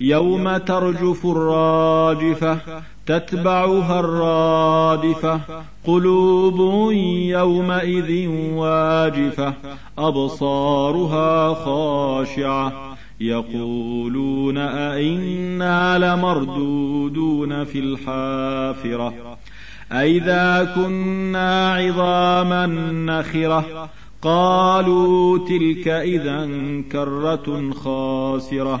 يوم ترجف الراجفة تتبعها الرادفة قلوب يومئذ واجفة أبصارها خاشعة. يقولون أئنا لمردودون في الحافرة. أئذا كنا عظاما نخرة قالوا تلك إذا كرة خاسرة.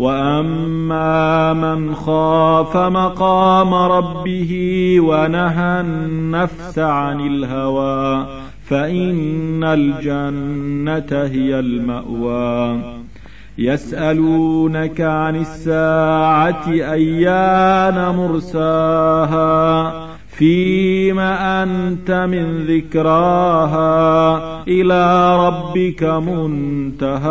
وأما من خاف مقام ربه ونهى النفس عن الهوى فإن الجنة هي المأوى. يسألونك عن الساعة أيان مرساها فيم أنت من ذكراها إلى ربك منتهاها.